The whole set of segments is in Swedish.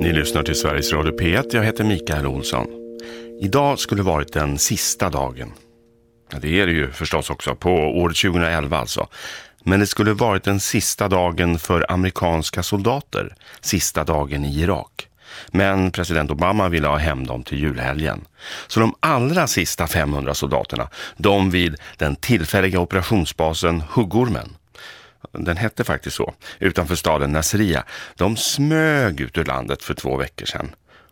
Ni lyssnar till Sveriges Radio P1. Jag heter Mikael Olsson. Idag skulle varit den sista dagen. Ja, det är det ju förstås också, på år 2011 alltså. Men det skulle varit den sista dagen för amerikanska soldater. Sista dagen i Irak. Men president Obama ville ha hem dem till julhelgen. Så de allra sista 500 soldaterna, de vid den tillfälliga operationsbasen Huggormen, den hette faktiskt så, utanför staden Nasria. De smög ut ur landet för två veckor sedan.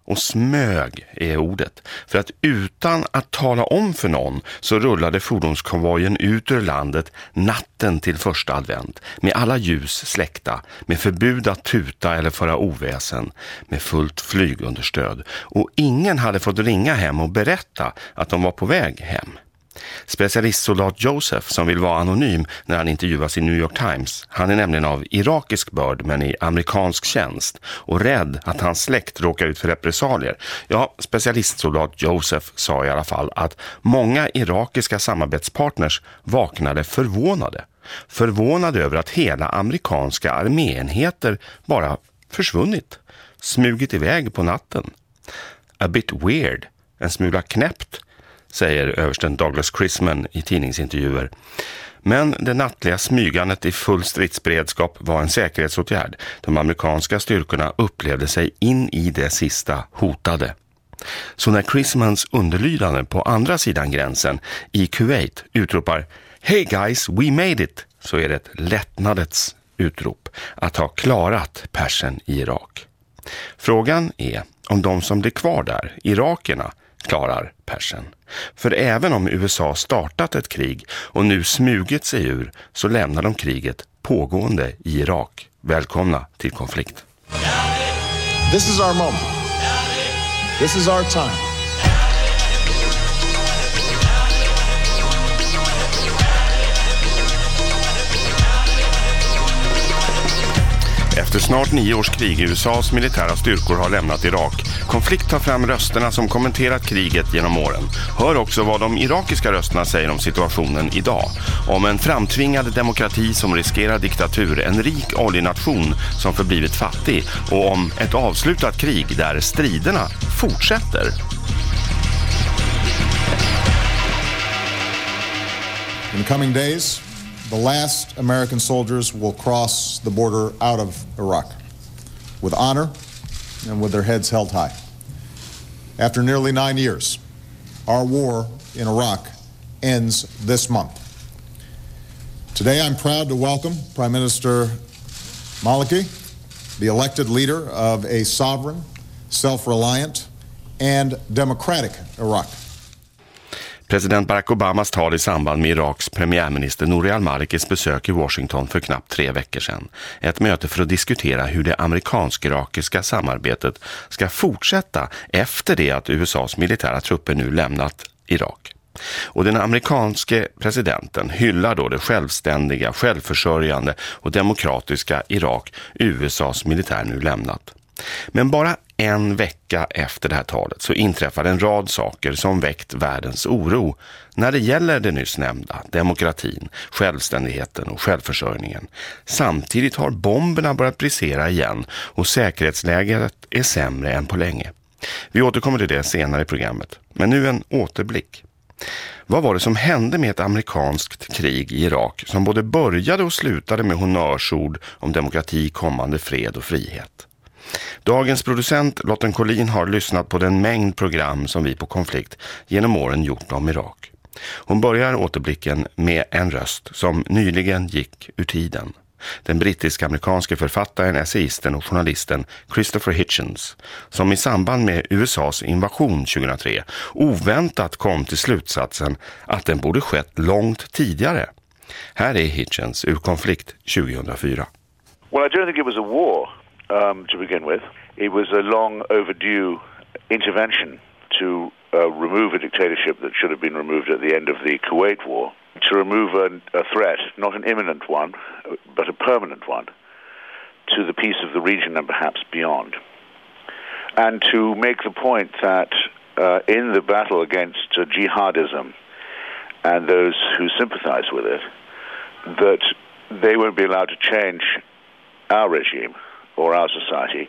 Och smög är ordet. För att utan att tala om för någon så rullade fordonskonvojen ut ur landet natten till första advent. Med alla ljus släckta, med förbud att tuta eller föra oväsen, med fullt flygunderstöd. Och ingen hade fått ringa hem och berätta att de var på väg hem. Specialistsoldat Joseph, som vill vara anonym när han intervjuas i New York Times, han är nämligen av irakisk börd men i amerikansk tjänst och rädd att hans släkt råkar ut för repressalier. Ja, specialistsoldat Joseph sa i alla fall att många irakiska samarbetspartners vaknade förvånade. Förvånade över att hela amerikanska arméenheter bara försvunnit, smugit iväg på natten. A bit weird, en smula knäppt, säger översten Douglas Chrisman i tidningsintervjuer. Men det nattliga smygandet i full stridsberedskap var en säkerhetsåtgärd. De amerikanska styrkorna upplevde sig in i det sista hotade. Så när Chrismans underlydande på andra sidan gränsen i Kuwait utropar Hey guys, we made it! så är det ett lättnadets utrop att ha klarat persen i Irak. Frågan är om de som blir kvar där, irakerna, klarar persen. För även om USA startat ett krig och nu smugit sig ur så lämnar de kriget pågående i Irak. Välkomna till konflikt. This is our moment. This is our time. Efter snart nio års krig USAs militära styrkor har lämnat Irak. Konflikt tar fram rösterna som kommenterat kriget genom åren. Hör också vad de irakiska rösterna säger om situationen idag. Om en framtvingad demokrati som riskerar diktatur, en rik oljenation som förblivit fattig och om ett avslutat krig där striderna fortsätter. In the coming days, the last American soldiers will cross the border out of Iraq with honor and with their heads held high. After nearly nine years, our war in Iraq ends this month. Today, I'm proud to welcome Prime Minister Maliki, the elected leader of a sovereign, self reliant, and democratic Iraq. President Barack Obamas tal i samband med Iraks premiärminister Nouri al-Malikis besök i Washington för knappt tre veckor sedan. Ett möte för att diskutera hur det amerikansk-irakiska samarbetet ska fortsätta efter det att USAs militära trupper nu lämnat Irak. Och den amerikanske presidenten hyllar då det självständiga, självförsörjande och demokratiska Irak USAs militär nu lämnat. Men bara en vecka efter det här talet så inträffar en rad saker som väckt världens oro när det gäller det nyss nämnda, demokratin, självständigheten och självförsörjningen. Samtidigt har bomberna börjat brisera igen och säkerhetsläget är sämre än på länge. Vi återkommer till det senare i programmet, men nu en återblick. Vad var det som hände med ett amerikanskt krig i Irak som både började och slutade med honnörsord om demokrati, kommande fred och frihet? Dagens producent Lotten Collin har lyssnat på den mängd program som vi på Konflikt genom åren gjort om Irak. Hon börjar återblicken med en röst som nyligen gick ur tiden. Den brittisk-amerikanske författaren, essayisten och journalisten Christopher Hitchens som i samband med USAs invasion 2003 oväntat kom till slutsatsen att den borde skett långt tidigare. Här är Hitchens ur konflikt 2004. Well, I don't think it was a war. Um, to begin with. It was a long overdue intervention to uh, remove a dictatorship that should have been removed at the end of the Kuwait War, to remove a, a threat, not an imminent one, but a permanent one, to the peace of the region and perhaps beyond. And to make the point that uh, in the battle against uh, jihadism and those who sympathize with it, that they won't be allowed to change our regime or our society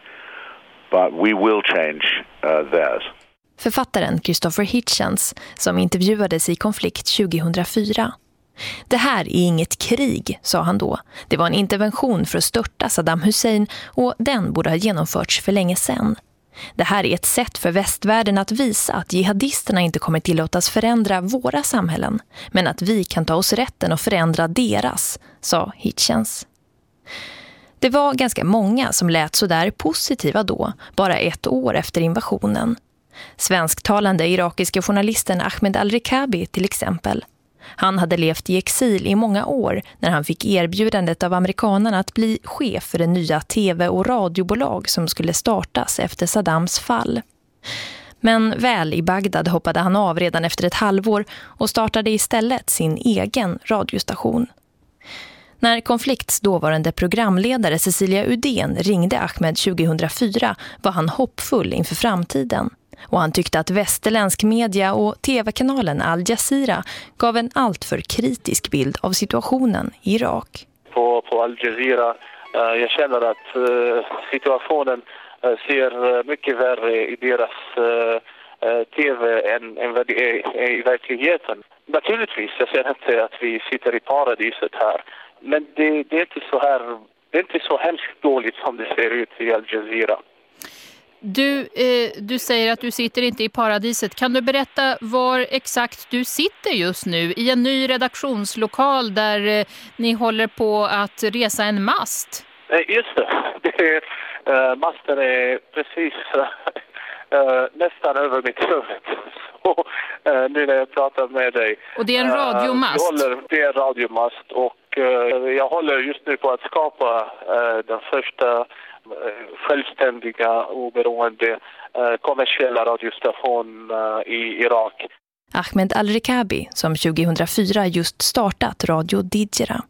but we will change uh, theirs. Författaren Christopher Hitchens som intervjuades i konflikt 2004. Det här är inget krig, sa han då. Det var en intervention för att störta Saddam Hussein och den borde ha genomförts för länge sedan. Det här är ett sätt för västvärlden att visa att jihadisterna inte kommer tillåtas förändra våra samhällen, men att vi kan ta oss rätten att förändra deras, sa Hitchens. Det var ganska många som lät så där positiva då, bara ett år efter invasionen. Svensktalande irakiska journalisten Ahmed al-Rikabi till exempel. Han hade levt i exil i många år när han fick erbjudandet av amerikanerna att bli chef för det nya tv- och radiobolag som skulle startas efter Saddams fall. Men väl i Bagdad hoppade han av redan efter ett halvår och startade istället sin egen radiostation. När Konflikts dåvarande programledare Cecilia Uden ringde Ahmed 2004 var han hoppfull inför framtiden och han tyckte att västerländsk media och tv-kanalen Al Jazeera gav en alltför kritisk bild av situationen i Irak. På, på Al Jazeera, eh, jag känner att eh, situationen eh, ser eh, mycket värre i deras eh, eh, tv än, än vad det är i verkligheten. Naturligtvis, jag säger inte att vi sitter i paradiset här. Men det, det, är inte så här, det är inte så hemskt dåligt som det ser ut i Al Jazeera. Du, eh, du säger att du sitter inte i paradiset. Kan du berätta var exakt du sitter just nu? I en ny redaktionslokal där eh, ni håller på att resa en mast? Eh, just det. det är, uh, masten är precis uh, nästan över mitt huvud. Så, uh, nu när jag pratar med dig. Och det är en radiomast? Håller, det är en radiomast och Eh, jag håller just nu på att skapa eh, den första Eh, självständiga, oberoende eh, kommersiella radiostationen eh, i Irak. Ahmed al-Rikabi som 2004 just startat Radio Didjera.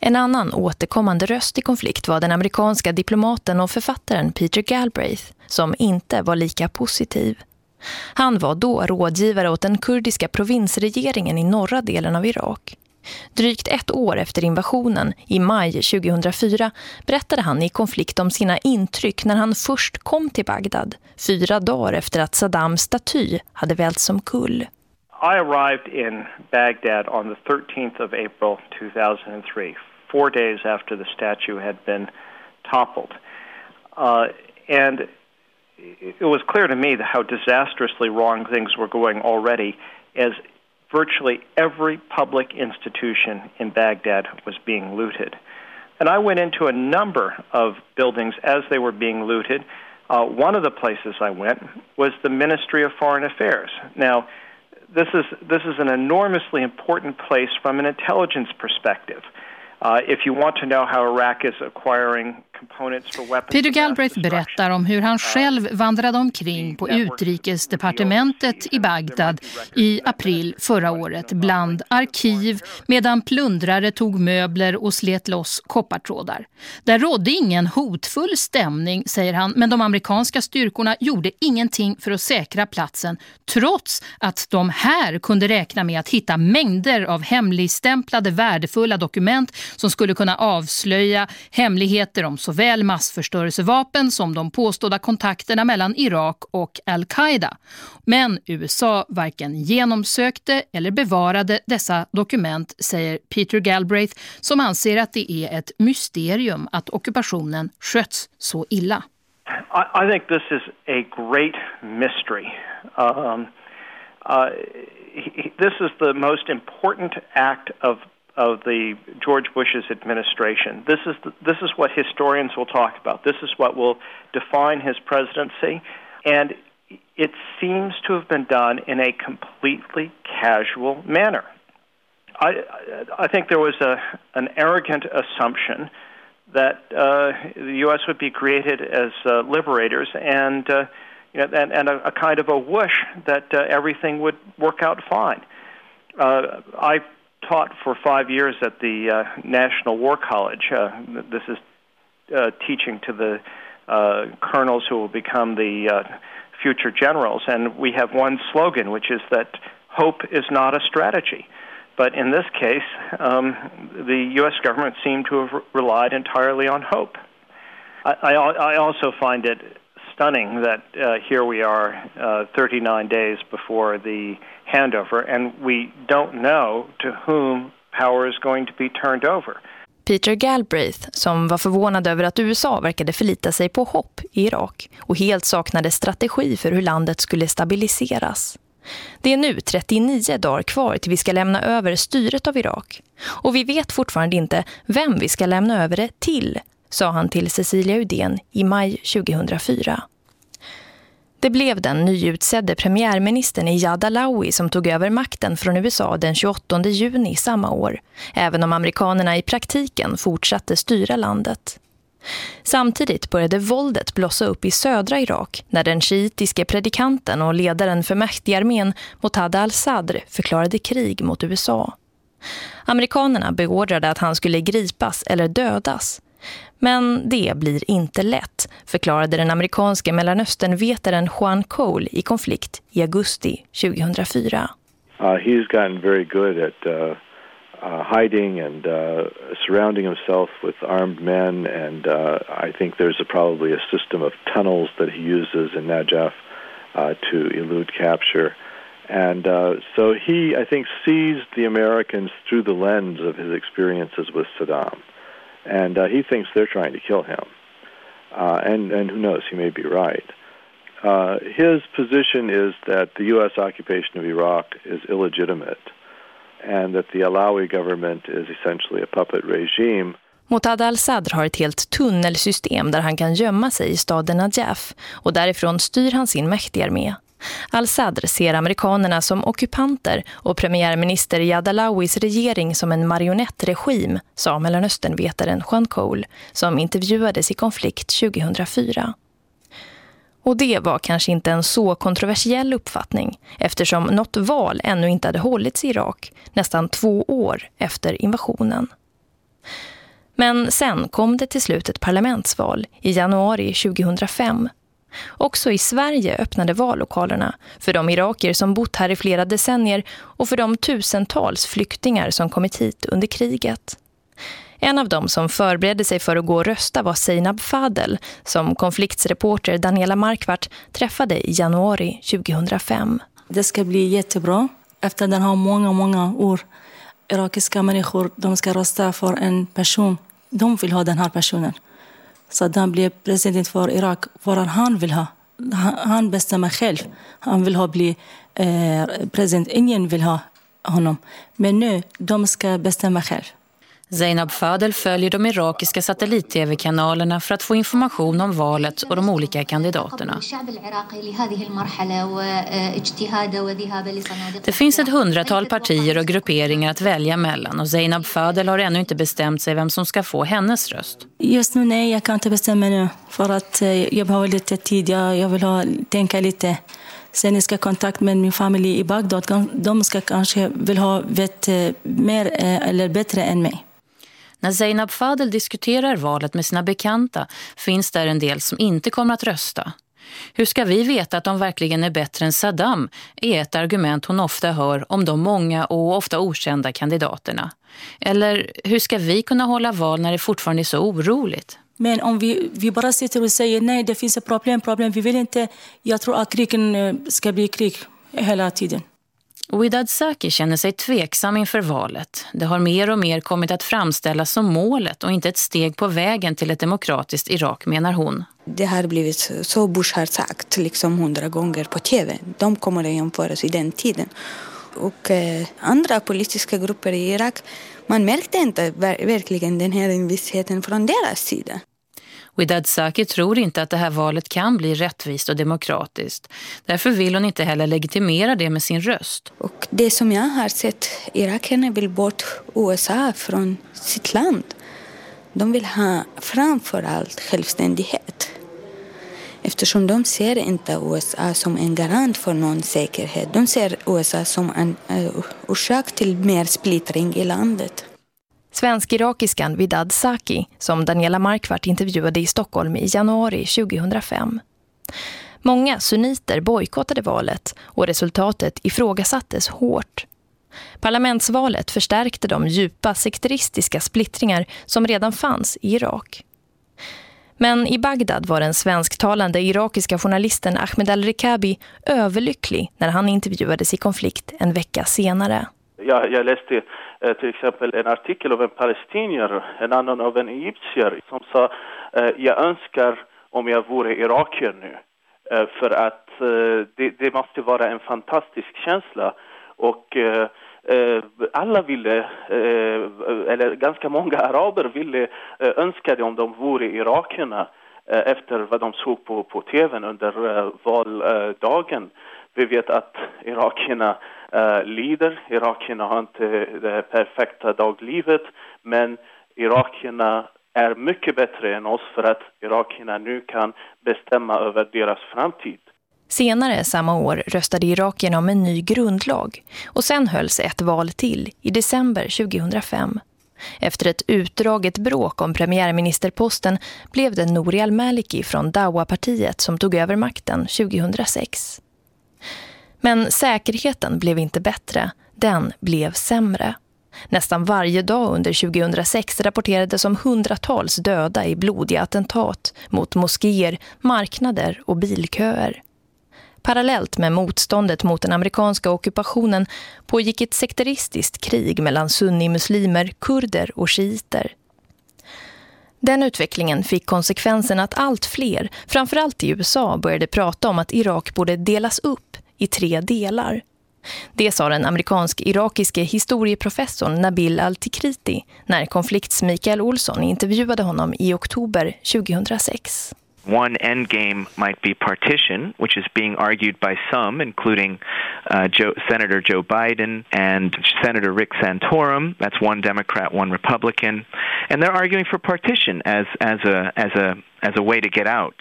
En annan återkommande röst i konflikt var den amerikanska diplomaten och författaren Peter Galbraith som inte var lika positiv. Han var då rådgivare åt den kurdiska provinsregeringen i norra delen av Irak. Drygt ett år efter invasionen, i maj 2004, berättade han i konflikt om sina intryck när han först kom till Bagdad, fyra dagar efter att Saddams staty hade välts omkull. I arrived in Baghdad on the 13th of April 2003, four days after the statue had been toppled. Uh, and it was clear to me how disastrously wrong things were going already as virtually every public institution in Baghdad was being looted. And I went into a number of buildings as they were being looted. Uh, one of the places I went was the Ministry of Foreign Affairs. Now, this is this is an enormously important place from an intelligence perspective. Uh, if you want to know how Iraq is acquiring Peter Galbraith berättar om hur han själv vandrade omkring på utrikesdepartementet i Bagdad i april förra året bland arkiv medan plundrare tog möbler och slet loss koppartrådar. Där rådde ingen hotfull stämning, säger han, men de amerikanska styrkorna gjorde ingenting för att säkra platsen trots att de här kunde räkna med att hitta mängder av hemligstämplade värdefulla dokument som skulle kunna avslöja hemligheter om såväl massförstörelsevapen som de påstådda kontakterna mellan Irak och al-Qaida. Men USA varken genomsökte eller bevarade dessa dokument, säger Peter Galbraith som anser att det är ett mysterium att ockupationen sköts så illa. I, I think this is a great mystery. Um, uh, this is the most important act of of the George Bush's administration. This is the, this is what historians will talk about. This is what will define his presidency, and it seems to have been done in a completely casual manner. I, I think there was a, an arrogant assumption that uh, the U.S. would be created as uh, liberators and, uh, you know, and, and a, a, kind of a whoosh that uh, everything would work out fine. Uh, I taught for five years at the uh, National War College. Uh, this is uh, teaching to the uh, colonels who will become the uh, future generals, and we have one slogan, which is that hope is not a strategy. But in this case, um, the U.S. government seemed to have relied entirely on hope. I, I, I also find it stunning that uh, here we are uh, 39 days before the handover and we don't know to whom power is going to be turned over. Peter Galbraith, som var förvånad över att USA verkade förlita sig på hopp i Irak och helt saknade strategi för hur landet skulle stabiliseras. Det är nu 39 dagar kvar till vi ska lämna över styret av Irak. Och vi vet fortfarande inte vem vi ska lämna över det till, sa han till Cecilia Uden i maj 2004. Det blev den nyutsedde premiärministern Iyad Alawi som tog över makten från USA den 28 juni samma år, även om amerikanerna i praktiken fortsatte styra landet. Samtidigt började våldet blossa upp i södra Irak när den shiitiske predikanten och ledaren för Mahdi-armén Motada al-Sadr förklarade krig mot USA. Amerikanerna beordrade att han skulle gripas eller dödas. Men det blir inte lätt, förklarade den amerikanske Juan Cole i konflikt i augusti 2004. Uh, he's gotten very good at uh, uh, hiding and surrounding himself with armed men, and I think there's probably a system of tunnels that he uses in Najaf to elude capture. And uh, so he, I think, sees the Americans through the lens of his experiences with Saddam. And uh, he thinks they're trying to kill him. Uh, and, and who knows, he may be right. Uh, his position is that the U.S. occupation of Iraq is illegitimate and that the Alawi government is essentially a puppet regime. Motad al-Sadr har ett helt tunnelsystem där han kan gömma sig i staden Najaf och därifrån styr han sin mäktigarmé. Al-Sadr ser amerikanerna som ockupanter och premiärminister Yadalawis regering som en marionettregim, sa Mellanösternvetaren Juan Cole som intervjuades i konflikt 2004. Och det var kanske inte en så kontroversiell uppfattning eftersom något val ännu inte hade hållits i Irak nästan två år efter invasionen. Men sen kom det till slut ett parlamentsval i januari 2005 Också i Sverige öppnade vallokalerna för de iraker som bott här i flera decennier och för de tusentals flyktingar som kommit hit under kriget. En av dem som förberedde sig för att gå och rösta var Seinab Fadel som konfliktsreporter Daniela Markvart träffade i januari 2005. Det ska bli jättebra efter den här många, många år. Irakiska människor de ska rösta för en person. De vill ha den här personen. Saddam blev president för Irak vad han vill ha. Han bestämmer själv. Han vill ha bli eh, president. Ingen vill ha honom. Men nu, de ska bestämma själv. Zainab Fadel följer de irakiska satellit-tv-kanalerna för att få information om valet och de olika kandidaterna. Det finns ett hundratal partier och grupperingar att välja mellan och Zainab Fadel har ännu inte bestämt sig vem som ska få hennes röst. Just nu nej, jag kan inte bestämma nu för att eh, jag behöver lite tid. Jag, jag vill ha, tänka lite. Sen ska jag kontakt med min familj i Bagdad. De ska kanske vill ha vet eh, mer eh, eller bättre än mig. När Zainab Fadel diskuterar valet med sina bekanta finns där en del som inte kommer att rösta. Hur ska vi veta att de verkligen är bättre än Saddam är ett argument hon ofta hör om de många och ofta okända kandidaterna. Eller hur ska vi kunna hålla val när det fortfarande är så oroligt? Men om vi, vi bara sitter och säger nej, det finns ett problem, problem, vi vill inte, jag tror att krigen eh, ska bli krig hela tiden. Widad Saki känner sig tveksam inför valet. Det har mer och mer kommit att framställas som målet och inte ett steg på vägen till ett demokratiskt Irak, menar hon. Det har blivit så Bush har sagt liksom hundra gånger på tv. De kommer att jämföras i den tiden. Och eh, andra politiska grupper i Irak, man märkte inte verkligen den här envisheten från deras sida. Widad Saki tror inte att det här valet kan bli rättvist och demokratiskt. Därför vill hon inte heller legitimera det med sin röst. Och det som jag har sett, irakierna vill bort USA från sitt land. De vill ha framför allt självständighet. Eftersom de ser inte USA som en garant för någon säkerhet. De ser USA som en uh, orsak till mer splittring i landet. Svensk-irakiskan Vidad Saki som Daniela Markvart intervjuade i Stockholm i januari 2005. Många sunniter bojkottade valet och resultatet ifrågasattes hårt. Parlamentsvalet förstärkte de djupa sekteristiska splittringar som redan fanns i Irak. Men i Bagdad var den svensktalande irakiska journalisten Ahmed al-Rikabi överlycklig när han intervjuades i konflikt en vecka senare. Jag, jag läste Eh, till exempel en artikel av en palestinier, en annan av en egyptier som sa eh, jag önskar om jag vore irakier nu. Eh, för att det, det, måste vara en fantastisk känsla och alla ville, eller ganska många araber ville, önska det om de vore irakierna efter vad de såg på, på tv under valdagen. Vi vet att irakierna Eh, lider, irakierna har inte det perfekta daglivet, men irakierna är mycket bättre än oss för att irakierna nu kan bestämma över deras framtid. Senare samma år röstade irakierna om en ny grundlag och sen hölls ett val till i december 2005. Efter ett utdraget bråk om premiärministerposten blev det Nouri al-Maliki från Dawa-partiet som tog över makten 2006. Men säkerheten blev inte bättre, den blev sämre. Nästan varje dag under 2006 rapporterades om hundratals döda i blodiga attentat mot moskéer, marknader och bilköer. Parallellt med motståndet mot den amerikanska ockupationen pågick ett sekteristiskt krig mellan sunnimuslimer, kurder och shiiter. Den utvecklingen fick konsekvensen att allt fler, framförallt i USA, började prata om att Irak borde delas upp i tre delar. Det sa den amerikansk-irakiske historieprofessorn Nabil Al-Tikriti när konflikts Mikael Olsson intervjuade honom i oktober 2006. One end game might be partition, which is being argued by some, including uh, Joe, Senator Joe Biden and Senator Rick Santorum. That's one Democrat, one Republican, and they're arguing for partition as as a as a as a way to get out.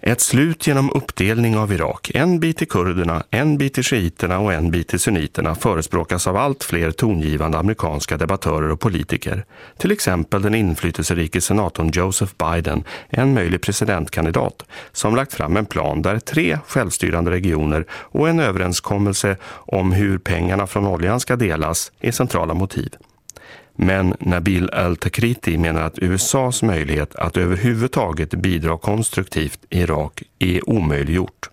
Ett slut genom uppdelning av Irak, en bit till kurderna, en bit till shiiterna och en bit till sunniterna förespråkas av allt fler tongivande amerikanska debattörer och politiker. Till exempel den inflytelserike senatorn Joseph Biden, en möjlig presidentkandidat, som lagt fram en plan där tre självstyrande regioner och en överenskommelse om hur pengarna från oljan ska delas är centrala motiv. Men Nabil al-Takriti menar att USAs möjlighet att överhuvudtaget bidra konstruktivt i Irak är omöjliggjort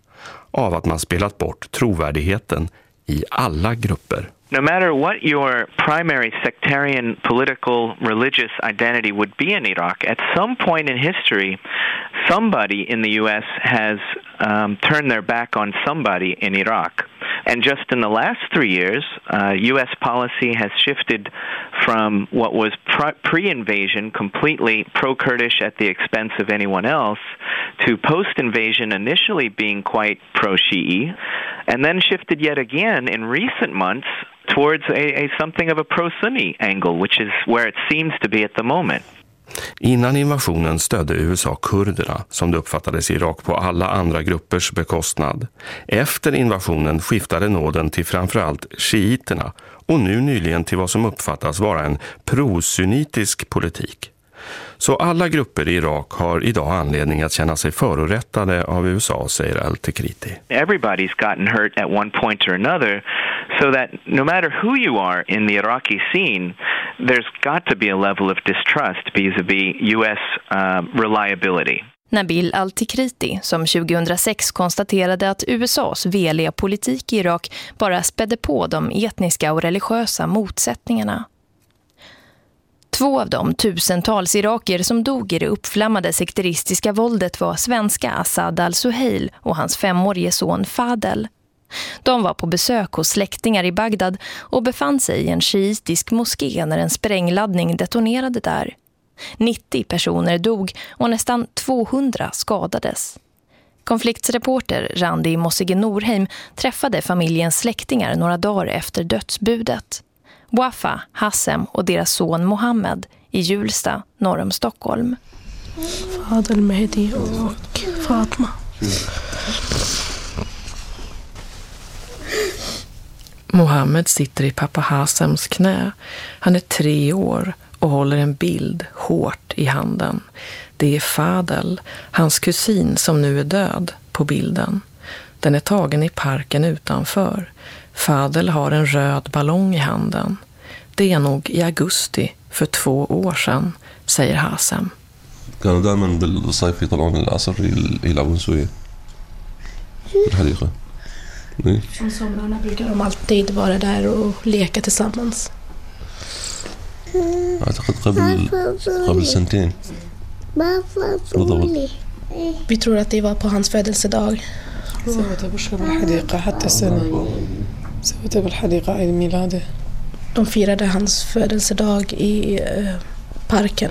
av att man spelat bort trovärdigheten i alla grupper. no matter what your primary sectarian, political, religious identity would be in Iraq, at some point in history, somebody in the U.S. has um, turned their back on somebody in Iraq. And just in the last three years, uh, U.S. policy has shifted from what was pre invasion completely pro Kurdish at the expense of anyone else to post invasion initially being quite pro Shi'i, and then shifted yet again in recent months towards a, a something of a pro-Sunni angle, which is where it seems to be at the moment. Innan invasionen stödde USA kurderna som det uppfattades i Irak på alla andra gruppers bekostnad. Efter invasionen skiftade nåden till framförallt shiiterna och nu nyligen till vad som uppfattas vara en prosunnitisk politik. Så alla grupper i Irak har idag anledning att känna sig förorättade av USA, säger Al-Tikriti. Everybody's gotten hurt at one point or another, so that no matter who you are in the Iraqi scene, there's got to be a level of distrust vis-a-vis US uh, reliability. Nabil Al-Tikriti, som 2006 konstaterade att USAs veliga politik i Irak bara spädde på de etniska och religiösa motsättningarna. Två av de tusentals iraker som dog i det uppflammade sekteristiska våldet var svenska Assad al-Suhail och hans femårige son Fadel. De var på besök hos släktingar i Bagdad och befann sig i en shiitisk moské när en sprängladdning detonerade där. 90 personer dog och nästan 200 skadades. Konfliktsreporter Randi Mossige Norheim träffade familjens släktingar några dagar efter dödsbudet. Wafa, Hassem och deras son Mohammed i Julsta, norr om Stockholm. Fadel Mehdi och Fatma. Mohammed sitter i pappa Hassems knä. Han är tre år och håller en bild hårt i handen. Det är Fadel, hans kusin som nu är död, på bilden. Den är tagen i parken utanför. Fadel har en röd ballong i handen. Det är nog i augusti för två år sedan, säger Hasem. كانوا دائما بالصيف يطلعون العصر يلعبون سويا في الحديقة Om somrarna brukar de alltid vara där och leka tillsammans. أعتقد قبل قبل سنتين بالضبط Vi tror att det var på hans födelsedag. سوته بشرب الحديقة حتى سنة سوته بالحديقة عيد ميلاده De firade hans födelsedag i eh, parken.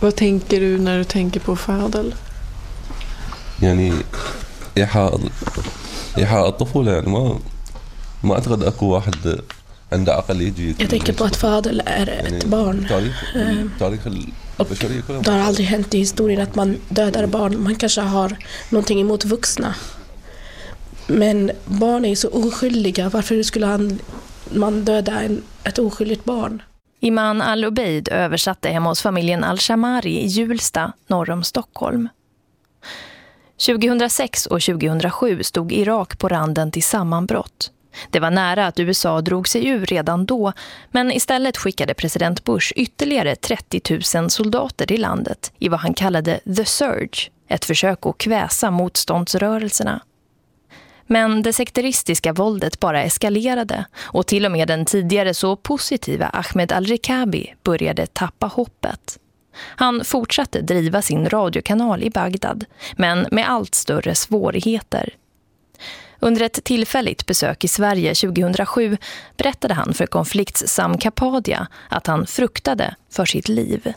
Vad tänker du när du tänker på Fadel? يعني إيحاء إيحاء الطفولة يعني ما ما أعتقد أكو واحد عنده عقل يجي Jag tänker på att Fadel är ett barn. تاريخ Eh, تاريخ البشرية كلها Det har aldrig hänt i historien att man dödar barn. Man kanske har någonting emot vuxna. Men barn är ju så oskyldiga. Varför skulle han, man döda en, ett oskyldigt barn? Iman Al-Obeid översatte hemma hos familjen al-Shamari i Julsta, norr om Stockholm. 2006 och 2007 stod Irak på randen till sammanbrott. Det var nära att USA drog sig ur redan då, men istället skickade president Bush ytterligare 30 000 soldater till landet i vad han kallade The Surge, ett försök att kväsa motståndsrörelserna. Men det sekteristiska våldet bara eskalerade och till och med den tidigare så positiva Ahmed al-Rikabi började tappa hoppet. Han fortsatte driva sin radiokanal i Bagdad, men med allt större svårigheter. Under ett tillfälligt besök i Sverige 2007 berättade han för konflikts Sam Kapadia att han fruktade för sitt liv.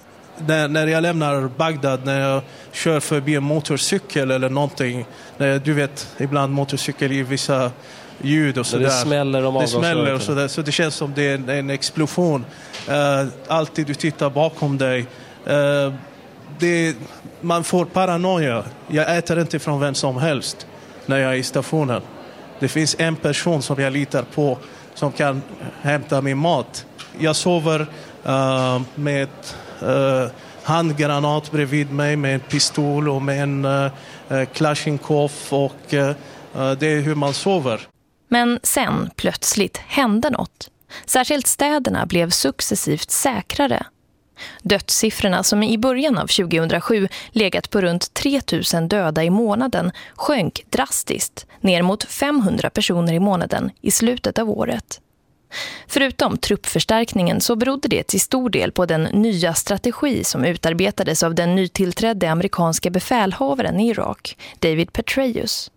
När, när jag lämnar Bagdad, när jag kör förbi en motorcykel eller någonting, när, du vet, ibland motorcykel i vissa ljud och sådär. Det smäller om Det smäller och sådär, så det känns som det är en, en explosion. Uh, alltid du tittar bakom dig. Uh, det, man får paranoia. Jag äter inte från vem som helst när jag är i stationen. Det finns en person som jag litar på som kan hämta min mat. Jag sover uh, med Eh, handgranat bredvid mig med en pistol och med en eh, eh, uh, Klasjnikov och uh, det är hur man sover. Men sen plötsligt hände något. Särskilt städerna blev successivt säkrare. Dödssiffrorna som i början av 2007 legat på runt 3 000 döda i månaden sjönk drastiskt ner mot 500 personer i månaden i slutet av året. Förutom truppförstärkningen så berodde det till stor del på den nya strategi som utarbetades av den nytillträdde amerikanska befälhavaren i Irak, David Petraeus.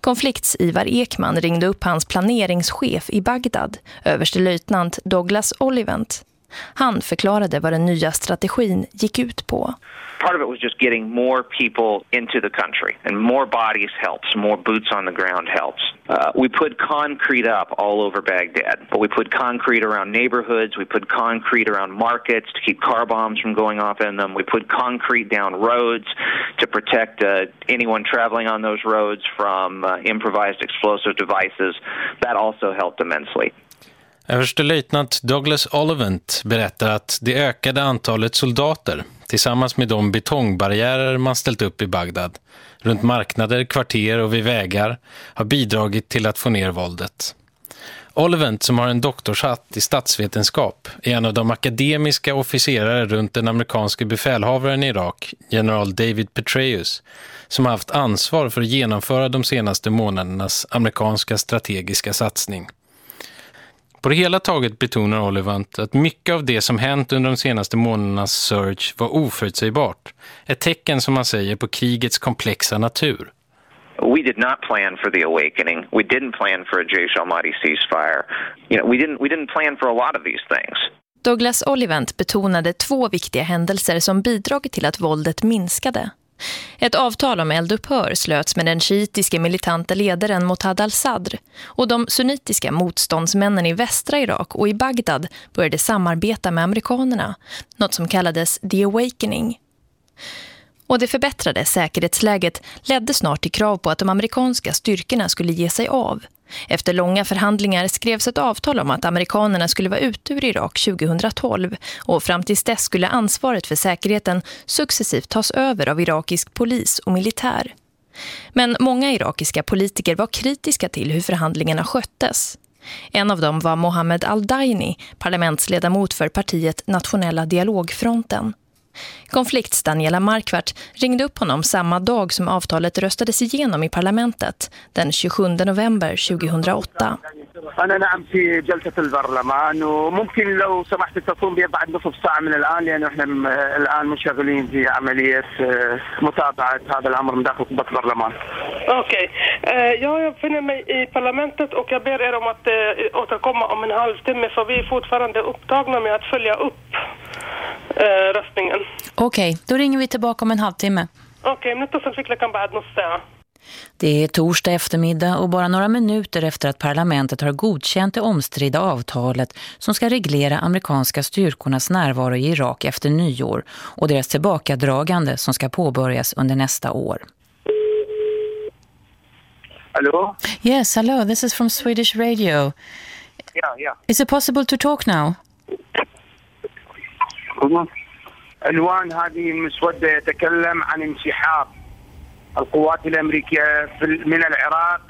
Konflikts Ivar Ekman ringde upp hans planeringschef i Bagdad, överstelöjtnant Douglas Olivant. Han förklarade vad den nya strategin gick ut på. Part of it was just getting more people into the country, and more bodies helps, more boots on the ground helps. Uh, we put concrete up all over Baghdad, but we put concrete around neighborhoods, we put concrete around markets to keep car bombs from going off in them, we put concrete down roads to protect uh, anyone traveling on those roads from uh, improvised explosive devices. That also helped immensely. Överstelöjtnant Douglas Ollivant berättar att det ökade antalet soldater tillsammans med de betongbarriärer man ställt upp i Bagdad runt marknader, kvarter och vid vägar har bidragit till att få ner våldet. Olvent, som har en doktorshatt i statsvetenskap är en av de akademiska officerare runt den amerikanske befälhavaren i Irak, general David Petraeus, som har haft ansvar för att genomföra de senaste månadernas amerikanska strategiska satsning. På det hela taget betonar Olivant att mycket av det som hänt under de senaste månadernas surge var oförutsägbart. Ett tecken som man säger på krigets komplexa natur. We did not plan for the awakening. We didn't plan for a Jaish al-Mahdi ceasefire. You know, we didn't we didn't plan for a lot of these things. Douglas Olivant betonade två viktiga händelser som bidragit till att våldet minskade. Ett avtal om eldupphör slöts med den shiitiske militanta ledaren Motad al-Sadr och de sunnitiska motståndsmännen i västra Irak och i Bagdad började samarbeta med amerikanerna, något som kallades The Awakening. Och det förbättrade säkerhetsläget ledde snart till krav på att de amerikanska styrkorna skulle ge sig av. Efter långa förhandlingar skrevs ett avtal om att amerikanerna skulle vara ute ur Irak 2012 och fram tills dess skulle ansvaret för säkerheten successivt tas över av irakisk polis och militär. Men många irakiska politiker var kritiska till hur förhandlingarna sköttes. En av dem var Mohammed Al-Daini, parlamentsledamot för partiet Nationella dialogfronten. Konflikts Daniela Markvart ringde upp honom samma dag som avtalet röstades igenom i parlamentet den 27 november 2008. أنا نعم في جلسة البرلمان وممكن لو سمحت تكون بعد نصف ساعة من الآن لأنه إحنا الآن منشغلين في عملية متابعة هذا الأمر من داخل قبة البرلمان. Okej. Okay. Jag befinner mig i parlamentet och jag ber er om att återkomma om en halvtimme för vi är fortfarande upptagna med att följa upp röstningen. Okej, okay, då ringer vi tillbaka om en halvtimme. Okej, okay, نتصل فيك لكم بعد نص ساعة. Det är torsdag eftermiddag och bara några minuter efter att parlamentet har godkänt det omstridda avtalet som ska reglera amerikanska styrkornas närvaro i Irak efter nyår och deras tillbakadragande som ska påbörjas under nästa år. Hello? Yes, hello. This is from Swedish radio. Yeah, yeah. Is it possible to talk now? عنوان هذه المسودة يتكلم عن انسحاب القوات الأمريكية من العراق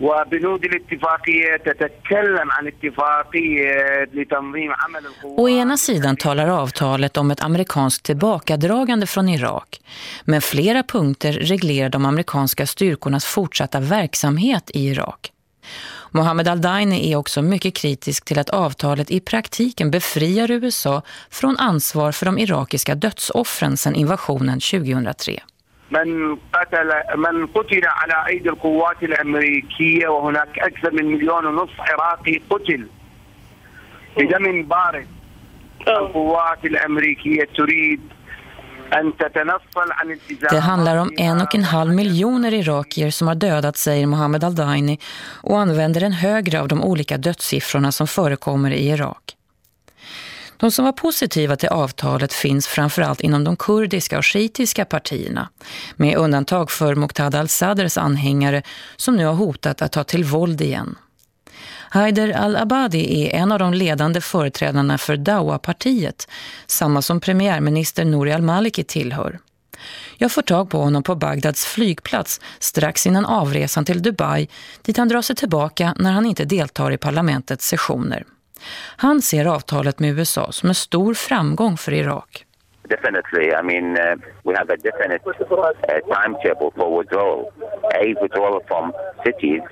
وبنود الاتفاقية تتكلم عن اتفاقية لتنظيم عمل القوات. Å ena sidan talar avtalet om ett amerikanskt tillbakadragande från Irak. Men flera punkter reglerar de amerikanska styrkornas fortsatta verksamhet i Irak. Mohammed Al-Daini är också mycket kritisk till att avtalet i praktiken befriar USA från ansvar för de irakiska dödsoffren sedan invasionen 2003. من قتل من قتل على ايدي القوات الامريكيه وهناك اكثر من مليون ونصف عراقي قتل بدم بارد القوات الامريكيه تريد det handlar om en och en halv miljoner irakier som har dödat, säger Mohammed Al-Daini och använder en högre av de olika dödssiffrorna som förekommer i Irak. De som var positiva till avtalet finns framförallt inom de kurdiska och shiitiska partierna, med undantag för Muqtada al-Sadrs anhängare som nu har hotat att ta till våld igen. Haider al-Abadi är en av de ledande företrädarna för Dawa-partiet, samma som premiärminister Nouri al-Maliki tillhör. Jag får tag på honom på Bagdads flygplats strax innan avresan till Dubai dit han drar sig tillbaka när han inte deltar i parlamentets sessioner. Han ser avtalet med USA som en stor framgång för Irak. Definitely. I mean, uh, we have a definite uh, timetable for withdrawal. A, withdrawal from cities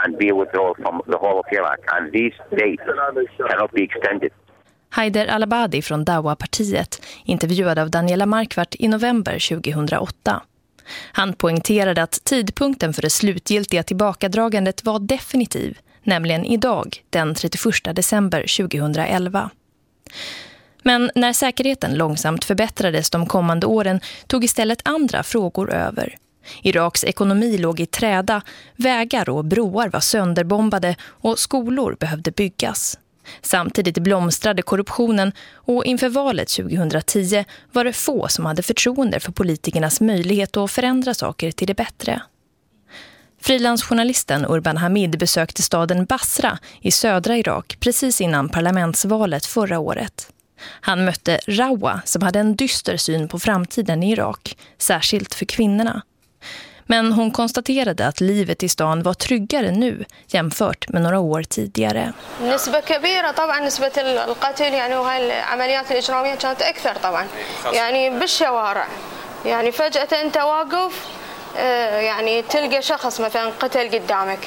and B, withdrawal from the whole of Iraq. And these dates cannot be extended. Haider al-Abadi från Dawa-partiet intervjuad av Daniela Markvart i november 2008. Han poängterade att tidpunkten för det slutgiltiga tillbakadragandet var definitiv nämligen idag, den 31 december 2011. Men när säkerheten långsamt förbättrades de kommande åren tog istället andra frågor över. Iraks ekonomi låg i träda, vägar och broar var sönderbombade och skolor behövde byggas. Samtidigt blomstrade korruptionen och inför valet 2010 var det få som hade förtroende för politikernas möjlighet att förändra saker till det bättre. Frilansjournalisten Urban Hamid besökte staden Basra i södra Irak precis innan parlamentsvalet förra året. Han mötte Rawa som hade en dyster syn på framtiden i Irak, särskilt för kvinnorna. Men hon konstaterade att livet i stan var tryggare nu jämfört med några år tidigare. نسبة كبيرة طبعا نسبة القتل يعني وهاي العمليات الإجرامية كانت أكثر طبعا يعني بالشوارع يعني فجأة أنت واقف يعني تلقى شخص مثلا قتل قدامك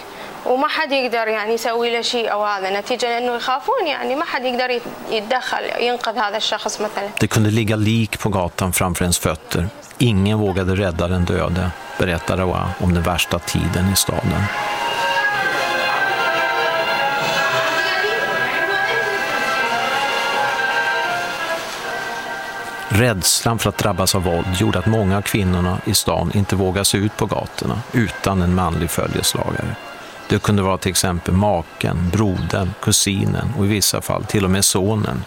وما حد يقدر يعني يسوي له شيء او هذا نتيجه لانه يخافون يعني ما حد يقدر يتدخل ينقذ هذا الشخص مثلا. Det kunde ligga lik på gatan framför ens fötter. Ingen vågade rädda den döde, berättar Rawa om den värsta tiden i staden. Rädslan för att drabbas av våld gjorde att många av kvinnorna i stan inte vågade sig ut på gatorna utan en manlig följeslagare. Det kunde vara till exempel maken, brodern, kusinen och i vissa fall till och med sonen.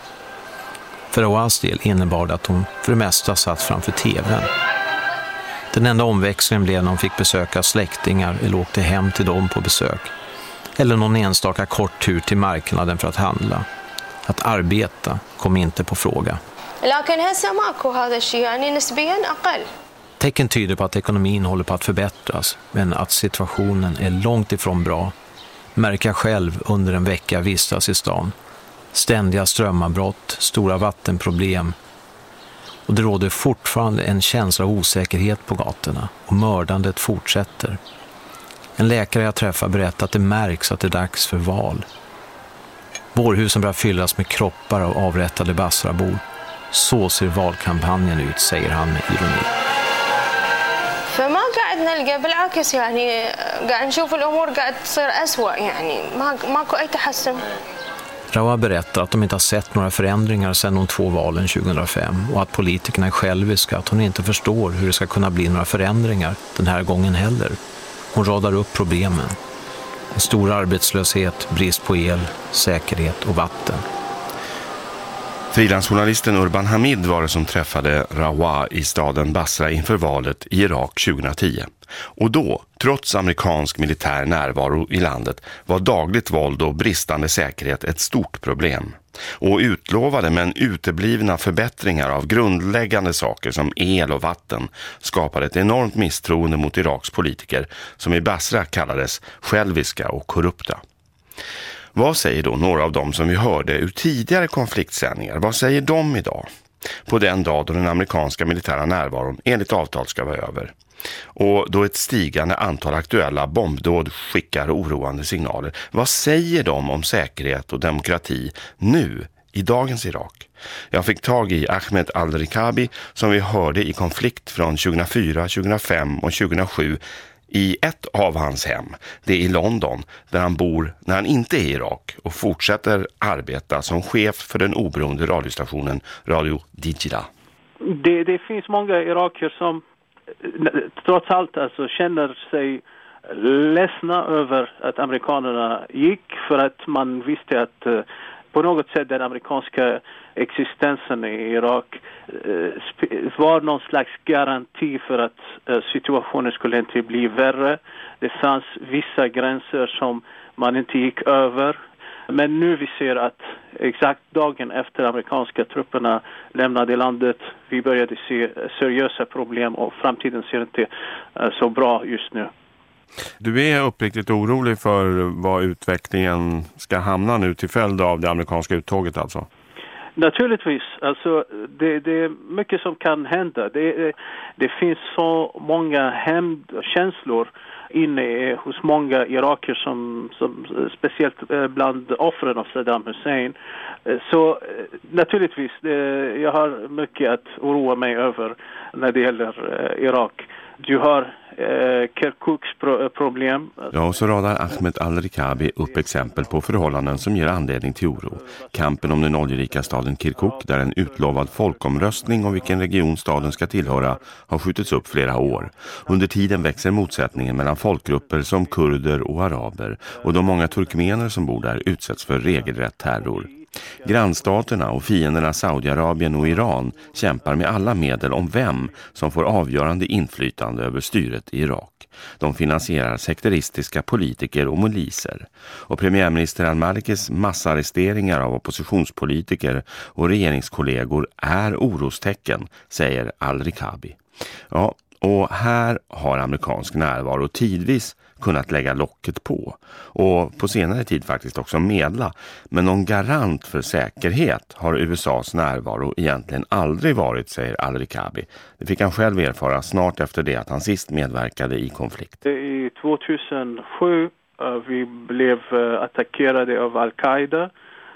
För Oas del innebar det att hon för det mesta satt framför tvn. Den enda omväxlingen blev när hon fick besöka släktingar eller åkte hem till dem på besök. Eller någon enstaka kort tur till marknaden för att handla. Att arbeta kom inte på fråga. لكن هسه ماكو هذا الشيء يعني نسبيا أقل Tecken tyder på att ekonomin håller på att förbättras, men att situationen är långt ifrån bra. Märker jag själv under en vecka vistas i stan. Ständiga strömavbrott, stora vattenproblem och det råder fortfarande en känsla av osäkerhet på gatorna och mördandet fortsätter. En läkare jag träffar berättar att det märks att det är dags för val. Bårhusen börjar fyllas med kroppar av avrättade Basrabor. Så ser valkampanjen ut, säger han med ironi. فما قاعد نلقى بالعكس يعني قاعد نشوف الامور قاعد تصير اسوء يعني ما ماكو اي تحسن Rawa berättar att de inte har sett några förändringar sedan de två valen 2005 och att politikerna är själviska, att hon inte förstår hur det ska kunna bli några förändringar den här gången heller. Hon radar upp problemen. En stor arbetslöshet, brist på el, säkerhet och vatten. Frilansjournalisten Urban Hamid var det som träffade Rawa i staden Basra inför valet i Irak 2010. Och då, trots amerikansk militär närvaro i landet, var dagligt våld och bristande säkerhet ett stort problem. Och utlovade men uteblivna förbättringar av grundläggande saker som el och vatten skapade ett enormt misstroende mot Iraks politiker som i Basra kallades själviska och korrupta. Vad säger då några av dem som vi hörde ur tidigare konfliktsändningar? Vad säger de idag? På den dag då den amerikanska militära närvaron enligt avtal ska vara över. Och då ett stigande antal aktuella bombdåd skickar oroande signaler. Vad säger de om säkerhet och demokrati nu i dagens Irak? Jag fick tag i Ahmed al-Rikabi som vi hörde i konflikt från 2004, 2005 och 2007 i ett av hans hem, det är i London, där han bor när han inte är i Irak och fortsätter arbeta som chef för den oberoende radiostationen Radio Digila. Det, det finns många irakier som eh, trots allt alltså känner sig ledsna över att amerikanerna gick för att man visste att eh, på något sätt den amerikanska existensen i Irak eh, var någon slags garanti för att eh, situationen skulle inte bli värre. Det fanns vissa gränser som man inte gick över. Men nu vi ser att exakt dagen efter amerikanska trupperna lämnade landet, vi började se seriösa problem och framtiden ser inte eh, så bra just nu. Du är uppriktigt orolig för vad utvecklingen ska hamna nu till följd av det amerikanska uttåget alltså? Naturligtvis. Alltså, det, det, är mycket som kan hända. Det, det finns så många hämndkänslor inne hos många iraker som, som speciellt eh, bland offren av Saddam Hussein. Eh, så eh, naturligtvis, jag har mycket att oroa mig över när det gäller Irak. Du har eh, Kirkuks pro eh, problem. Ja, och så radar Ahmed al-Rikabi upp exempel på förhållanden som ger anledning till oro. Kampen om den oljerika staden Kirkuk, där en utlovad folkomröstning om vilken region staden ska tillhöra, har skjutits upp flera år. Under tiden växer motsättningen mellan folkgrupper som kurder och araber och de många turkmener som bor där utsätts för regelrätt terror. Grannstaterna och fienderna Saudiarabien och Iran kämpar med alla medel om vem som får avgörande inflytande över styret i Irak. De finansierar sekteristiska politiker och miliser. Och premiärminister al-Malikis massarresteringar av oppositionspolitiker och regeringskollegor är orostecken, säger al-Rikabi. Ja, och här har amerikansk närvaro tidvis kunnat lägga locket på och på senare tid faktiskt också medla. Men någon garant för säkerhet har USAs närvaro egentligen aldrig varit, säger al-Rikabi. Det fick han själv erfara snart efter det att han sist medverkade i konflikt. I 2007 eh, vi blev eh, attackerade av al-Qaida.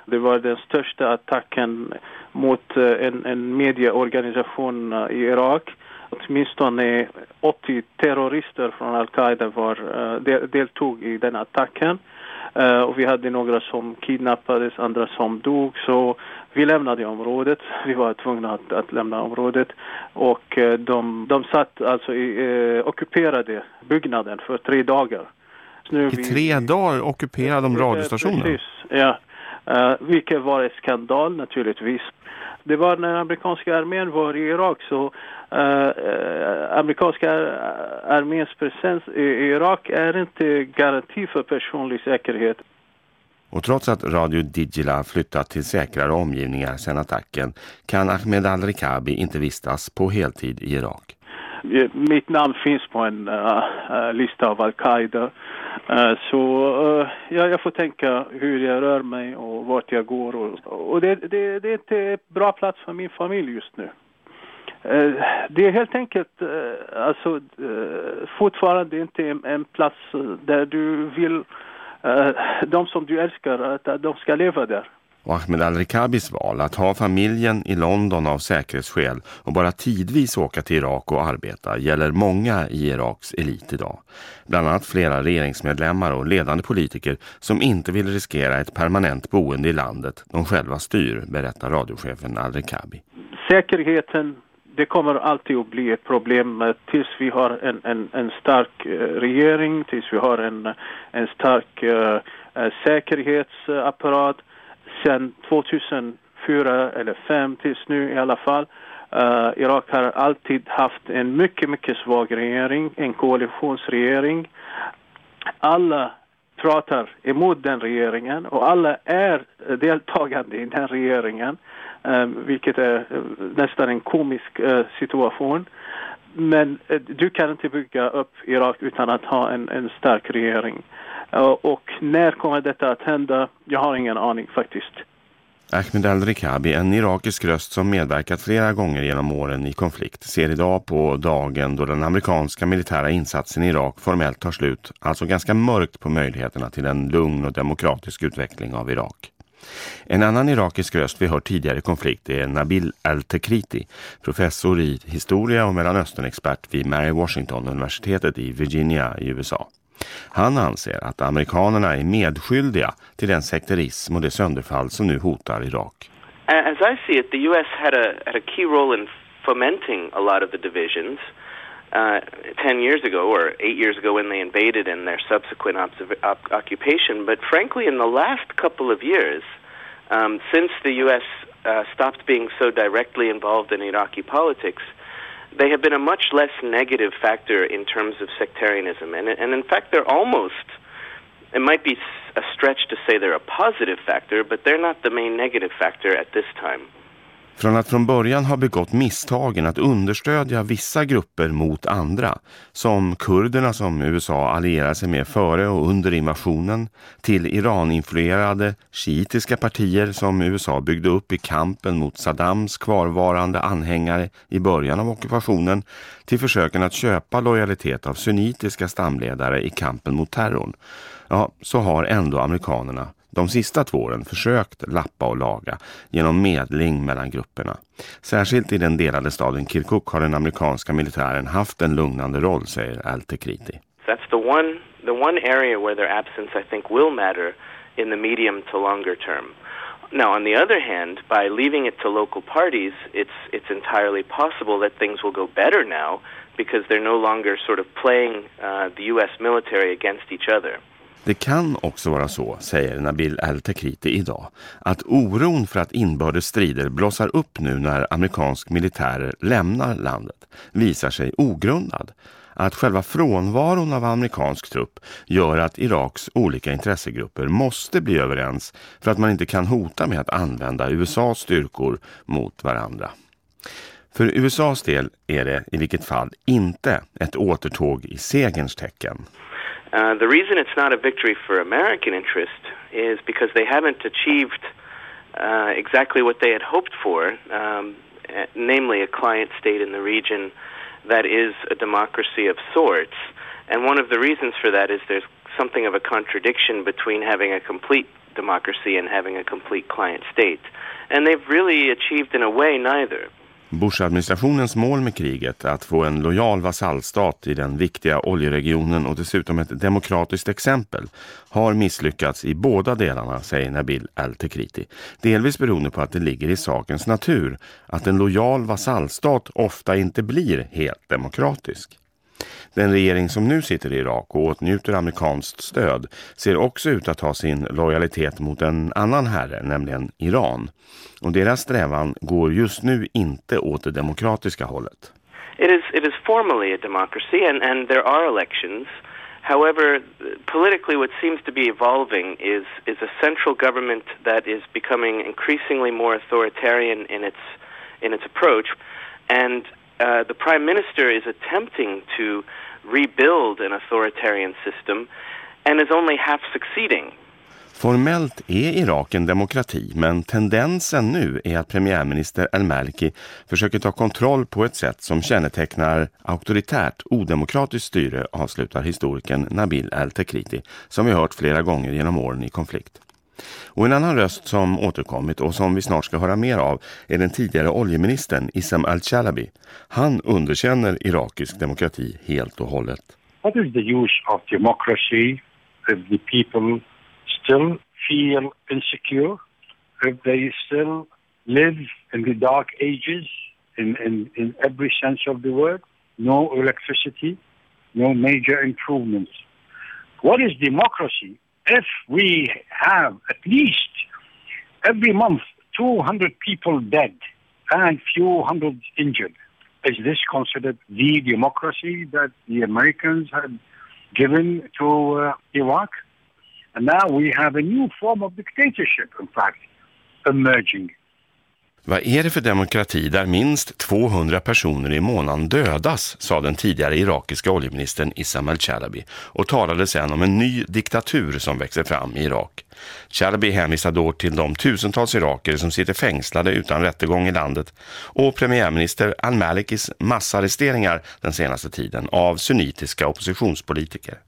Det var den största attacken mot eh, en, en medieorganisation i Irak åtminstone 80 terrorister från al-Qaida var, uh, deltog i den attacken. Uh, och vi hade några som kidnappades, andra som dog. Så vi lämnade området. Vi var tvungna att, att lämna området. Och uh, de, de satt alltså i ockuperade byggnaden för tre dagar. I tre vi, dagar ockuperade de radiostationen? Precis, ja. Uh, vilket var en skandal naturligtvis. Det var när amerikanska armén var i Irak så uh, amerikanska arméns presens i Irak är inte garanti för personlig säkerhet. Och trots att Radio Digila flyttat till säkrare omgivningar sedan attacken kan Ahmed al-Rikabi inte vistas på heltid i Irak. Mitt namn finns på en uh, lista av al-Qaida. Eh, så eh, ja, jag får tänka hur jag rör mig och vart jag går. Och, och det, det, det är inte en bra plats för min familj just nu. Eh, det är helt enkelt alltså, fortfarande inte en, en plats där du vill de som du älskar, att de ska leva där. Och Ahmed al-Rikabis val att ha familjen i London av säkerhetsskäl och bara tidvis åka till Irak och arbeta gäller många i Iraks elit idag. Bland annat flera regeringsmedlemmar och ledande politiker som inte vill riskera ett permanent boende i landet de själva styr, berättar radiochefen al-Rikabi. Säkerheten det kommer alltid att bli ett problem eh, tills vi har en, en, en stark eh, regering, tills vi har en, en stark uh, säkerhetsapparat. Sen 2004 eller 2005 tills nu i alla fall. Uh, Irak har alltid haft en mycket, mycket svag regering, en koalitionsregering. Alla pratar emot den regeringen och alla är deltagande i den regeringen. uh, vilket är eh, nästan en komisk uh, situation. Men du kan inte bygga upp Irak utan att ha en, en stark regering. Eh, och när kommer detta att hända? Jag har ingen aning faktiskt. Ahmed al-Rikabi, en irakisk röst som medverkat flera gånger genom åren i konflikt, ser idag på dagen då den amerikanska militära insatsen i Irak formellt tar slut, alltså ganska mörkt på möjligheterna till en lugn och demokratisk utveckling av Irak. En annan irakisk röst vi hört tidigare i konflikt är Nabil Al-Tekriti, professor i historia och Mellanöstern-expert vid Mary Washington-universitetet i Virginia i USA. Han anser att amerikanerna är medskyldiga till den sekterism och det sönderfall som nu hotar Irak. As I see it, the US had a, had a key role in fomenting a lot of the divisions. Uh, 10 years ago or 8 years ago when they invaded and their subsequent op- occupation. But frankly, in the last couple of years, um, since the U.S. Uh, stopped being so directly involved in Iraqi politics, they have been a much less negative factor in terms of sectarianism. And, and in fact, they're almost, it might be a stretch to say they're a positive factor, but they're not the main negative factor at this time. Från att från början ha begått misstagen att understödja vissa grupper mot andra, som kurderna som USA allierade sig med före och under invasionen, till Iran-influerade shiitiska partier som USA byggde upp i kampen mot Saddams kvarvarande anhängare i början av ockupationen, till försöken att köpa lojalitet av sunnitiska stamledare i kampen mot terrorn. Ja, så har ändå amerikanerna de sista två åren försökt lappa och laga genom medling mellan grupperna. Särskilt i den delade staden Kirkuk har den amerikanska militären haft en lugnande roll, säger Al-Tekriti. That's the one, the one area where their absence I think will matter in the medium to longer term. Now, on the other hand, by leaving it to local parties, it's it's entirely possible that things will go better now because they're no longer sort of playing uh, the U.S. military against each other. Det kan också vara så, säger Nabil El-Tekriti idag, att oron för att inbördes strider blossar upp nu när amerikansk militär lämnar landet visar sig ogrundad. Att själva frånvaron av amerikansk trupp gör att Iraks olika intressegrupper måste bli överens för att man inte kan hota med att använda USAs styrkor mot varandra. För USAs del är det i vilket fall inte ett återtåg i segerns tecken. Uh, the reason it's not a victory for American interest is because they haven't achieved uh, exactly what they had hoped for, um, namely a client state in the region that is a democracy of sorts. And one of the reasons for that is there's something of a contradiction between having a complete democracy and having a complete client state. And they've really achieved, in a way, neither. Bush-administrationens mål med kriget, att få en lojal vasallstat i den viktiga oljeregionen och dessutom ett demokratiskt exempel, har misslyckats i båda delarna, säger Nabil al-Tekriti. Delvis beroende på att det ligger i sakens natur att en lojal vasallstat ofta inte blir helt demokratisk. Den regering som nu sitter i Irak och åtnjuter amerikanskt stöd ser också ut att ha sin lojalitet mot en annan herre, nämligen Iran. Och deras strävan går just nu inte åt det demokratiska hållet. It is, it is formally a democracy and, and there are elections. However, politically what seems to be evolving is, is a central government that is becoming increasingly more authoritarian in its, in its approach. And uh, the prime minister is attempting to rebuild an authoritarian system and is only half succeeding. Formellt är Irak en demokrati men tendensen nu är att premiärminister al-Maliki försöker ta kontroll på ett sätt som kännetecknar auktoritärt odemokratiskt styre avslutar historikern Nabil al-Tekriti som vi hört flera gånger genom åren i konflikt. Och en annan röst som återkommit och som vi snart ska höra mer av är den tidigare oljeministern Issam al-Chalabi. Han underkänner irakisk demokrati helt och hållet. What is the use of democracy if the people still feel insecure, if they still live in the dark ages in, in, in every sense of the word, no electricity, no major improvements. What is democracy if we have at least every month 200 people dead and few hundred injured? Is this considered the democracy that the Americans had given to uh, Iraq? And now we have a new form of dictatorship, in fact, emerging. Vad är det för demokrati där minst 200 personer i månaden dödas, sa den tidigare irakiska oljeministern Issam al-Chalabi och talade sedan om en ny diktatur som växer fram i Irak. Chalabi hänvisade då till de tusentals iraker som sitter fängslade utan rättegång i landet och premiärminister al-Malikis massarresteringar den senaste tiden av sunnitiska oppositionspolitiker.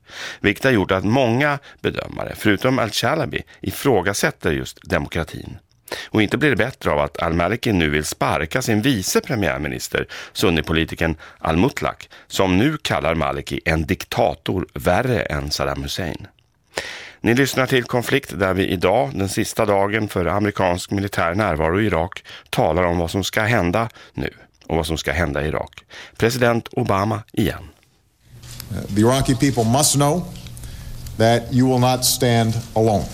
Vilket har gjort att många bedömare, förutom al-Chalabi, ifrågasätter just demokratin. Och inte blir det bättre av att al-Maliki nu vill sparka sin vice premiärminister, sunnipolitiken al-Mutlak, som nu kallar Maliki en diktator värre än Saddam Hussein. Ni lyssnar till konflikt där vi idag, den sista dagen för amerikansk militär närvaro i Irak, talar om vad som ska hända nu och vad som ska hända i Irak. President Obama igen. The Iraqi people must know that you will not stand alone.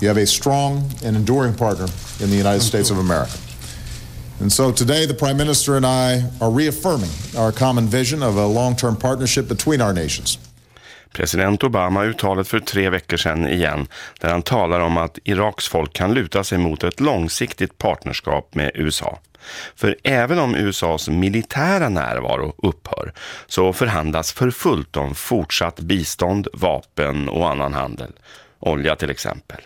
You have a strong and enduring partner in the United States of America. And so today, the Prime Minister and I are reaffirming our common vision of a long-term partnership between our nations. President Obama uttalat för tre veckor sedan igen där han talar om att Iraks folk kan luta sig mot ett långsiktigt partnerskap med USA. För även om USAs militära närvaro upphör så förhandlas för fullt om fortsatt bistånd, vapen och annan handel. Olja till exempel.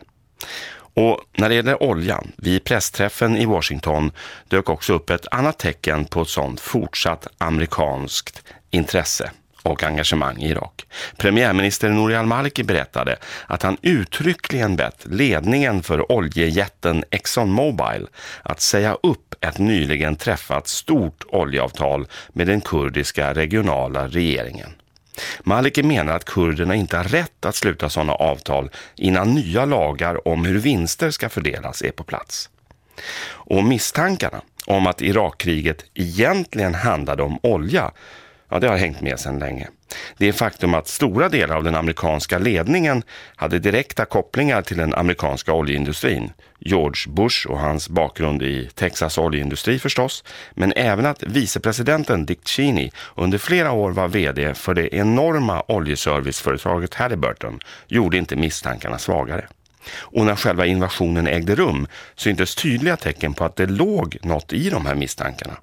Och när det gäller oljan, vid pressträffen i Washington dök också upp ett annat tecken på ett sådant fortsatt amerikanskt intresse och engagemang i Irak. Premiärminister Nouri al-Maliki berättade att han uttryckligen bett ledningen för oljejätten ExxonMobil att säga upp ett nyligen träffat stort oljeavtal med den kurdiska regionala regeringen. Maliki menar att kurderna inte har rätt att sluta sådana avtal innan nya lagar om hur vinster ska fördelas är på plats. Och misstankarna om att Irakkriget egentligen handlade om olja Ja, det har hängt med sedan länge. Det faktum att stora delar av den amerikanska ledningen hade direkta kopplingar till den amerikanska oljeindustrin. George Bush och hans bakgrund i Texas oljeindustri förstås, men även att vicepresidenten Dick Cheney under flera år var vd för det enorma oljeserviceföretaget Halliburton gjorde inte misstankarna svagare. Och när själva invasionen ägde rum syntes tydliga tecken på att det låg något i de här misstankarna.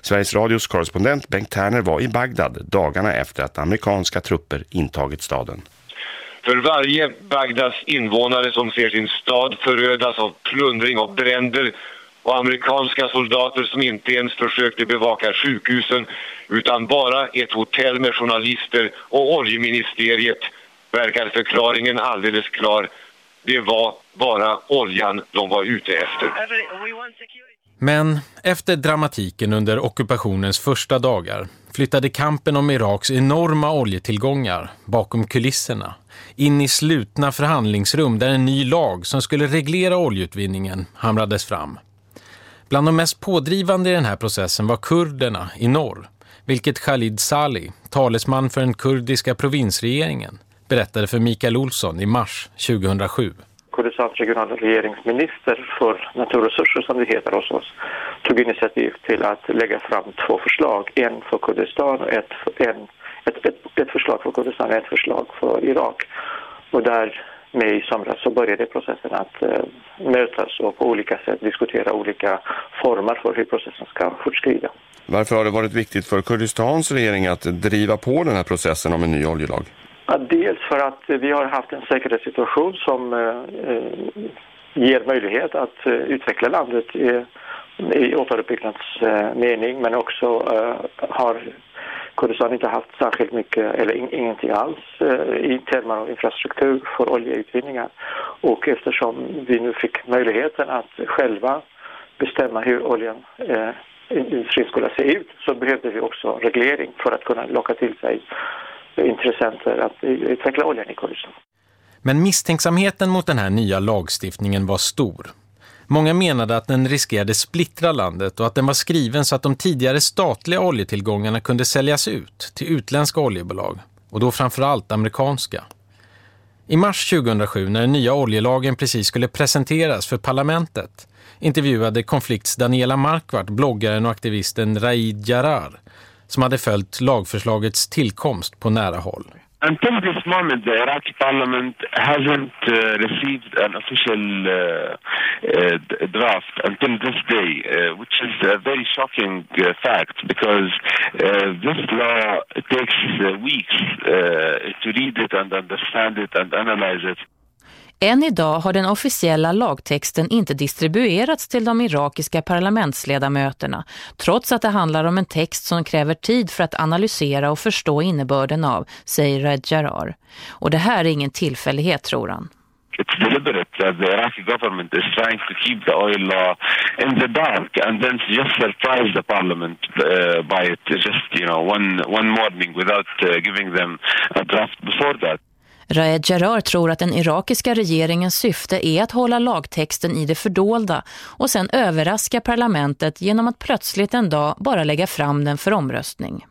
Sveriges Radios korrespondent Bengt Terner var i Bagdad dagarna efter att amerikanska trupper intagit staden. För varje Bagdads invånare som ser sin stad förödas av plundring och bränder och amerikanska soldater som inte ens försökte bevaka sjukhusen utan bara ett hotell med journalister och oljeministeriet verkar förklaringen alldeles klar. Det var bara oljan de var ute efter. Men efter dramatiken under ockupationens första dagar flyttade kampen om Iraks enorma oljetillgångar bakom kulisserna in i slutna förhandlingsrum där en ny lag som skulle reglera oljeutvinningen hamrades fram. Bland de mest pådrivande i den här processen var kurderna i norr, vilket Khalid Salih, talesman för den kurdiska provinsregeringen, berättade för Mikael Olsson i mars 2007. Kurdistans regionala regeringsminister för naturresurser som det heter hos oss tog initiativ till att lägga fram två förslag. En för Kurdistan och ett, en, ett, ett, ett förslag för Kurdistan och ett förslag för Irak. Och där med i somras så började processen att uh, mötas och på olika sätt diskutera olika former för hur processen ska fortskrida. Varför har det varit viktigt för Kurdistans regering att driva på den här processen om en ny oljelag? Dels för att vi har haft en säkerhetssituation som eh, eh ger möjlighet att eh, utveckla landet i, i återuppbyggnadsmening eh, men också eh, har Kurdistan inte haft särskilt mycket eller in, ingenting alls eh, i termer av infrastruktur för oljeutvinningar. Och eftersom vi nu fick möjligheten att själva bestämma hur oljan eh, industrin skulle se ut så behövde vi också reglering för att kunna locka till sig intressenter att utveckla oljan i Kurdistan. Men misstänksamheten mot den här nya lagstiftningen var stor. Många menade att den riskerade splittra landet och att den var skriven så att de tidigare statliga oljetillgångarna kunde säljas ut till utländska oljebolag och då framförallt amerikanska. I mars 2007 när den nya oljelagen precis skulle presenteras för parlamentet intervjuade konflikts Daniela Markvart bloggaren och aktivisten Raid Jarar som hade följt lagförslagets tillkomst på nära håll. Until this moment, the Iraqi parliament hasn't uh, received an official uh, uh, draft until this day, uh, which is a very shocking uh, fact because uh, this law takes uh, weeks uh, to read it and understand it and analyze it. Än idag har den officiella lagtexten inte distribuerats till de irakiska parlamentsledamöterna trots att det handlar om en text som kräver tid för att analysera och förstå innebörden av, säger Red Jarar. Och det här är ingen tillfällighet, tror han. It's deliberate that the Iraqi government is trying to keep the oil law in the dark and then just surprise the parliament uh, by it just, you know, one, one morning without uh, giving them a draft before that. Raed Jarar tror att den irakiska regeringens syfte är att hålla lagtexten i det fördolda och sen överraska parlamentet genom att plötsligt en dag bara lägga fram den för omröstning.